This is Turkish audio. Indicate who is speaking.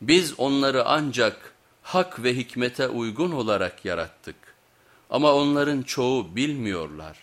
Speaker 1: Biz onları ancak hak ve hikmete uygun olarak yarattık ama onların çoğu bilmiyorlar.